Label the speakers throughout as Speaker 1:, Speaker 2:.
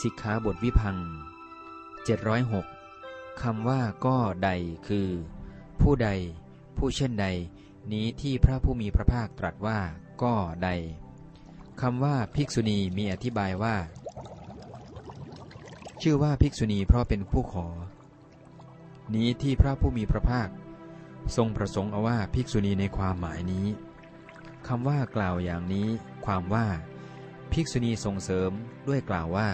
Speaker 1: สิกขาบทวิพัง706คำว่าก็ใดคือ ผู้ใด ผู้เช่นใด นี้ที่พระผู้มีพระภาคตรัสว่าก็ใดคำว่าภิกษุณีมีอธิบายว่า ชื่อว่าภิกษุณีเพราะเป็นผู้ขอ นี้ที่พระผู้มีพระภาค ทรงประสงค์เอาว่าภิกษุณีในความหมายนี้คำว่ากล่าวอย่างนี้ ความว่า ภิกษุณีส่งเสริมด้วยกล่าวว่า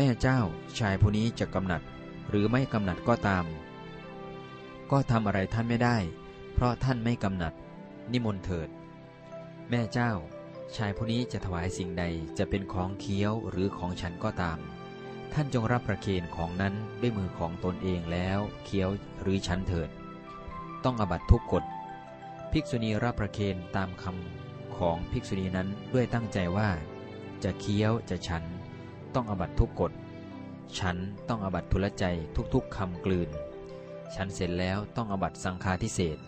Speaker 1: แม่เจ้าชายผู้นี้จะกำหนัด หรือไม่กำหนัดก็ตาม ก็ทำอะไรท่านไม่ได้ เพราะท่านไม่กำหนัด นิมนต์เถิด แม่เจ้า ชายผู้นี้จะถวายสิ่งใดจะเป็นของเคี้ยวหรือของฉันก็ตาม ท่านจงรับประเคนของนั้นด้วยมือของตนเองแล้วเคี้ยวหรือฉันเถิด ต้องอบัตทุกกฎภิกษุณีรับประเคนตามคำของภิกษุณีนั้นด้วยตั้งใจว่า จะเคี้ยวจะฉัน ต้องอบัตทุกกฎ ฉันต้องอบัตทุลใจทุกๆคำกลืน ฉันเสร็จแล้วต้องอบัตสังฆาทิเศษ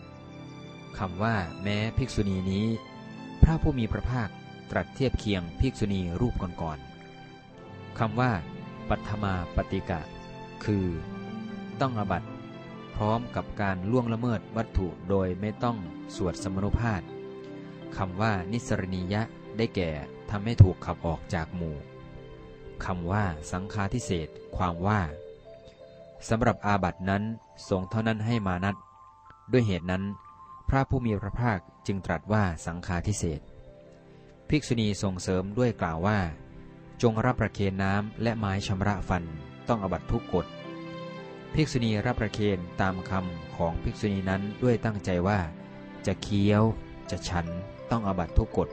Speaker 1: คำว่าแม้ภิกษุณีนี้ พระผู้มีพระภาคตรัสเทียบเคียงภิกษุณีรูปก่อนๆคำว่า ปัทมาปฏิกะ คือ ต้องอบัตพร้อมกับการล่วงละเมิดวัตถุโดยไม่ต้องสวดสมนุภาพคำว่านิสรณียะได้แก่ทำให้ถูกขับออกจากหมู่ คำว่าสังฆาทิเศษความว่าสำหรับอาบัตินั้นสงเท่านั้นให้มานัดด้วยเหตุนั้น พระผู้มีพระภาคจึงตรัสว่าสังฆาทิเศษภิกษุณีส่งเสริมด้วยกล่าวว่า จงรับประเคนน้ำและไม้ชำระฟันต้องอบัตทุกกฎภิกษุณีรับประเคนตามคำของภิกษุณีนั้นด้วยตั้งใจว่า จะเคี้ยว จะฉันต้องอบัตทุกกฎ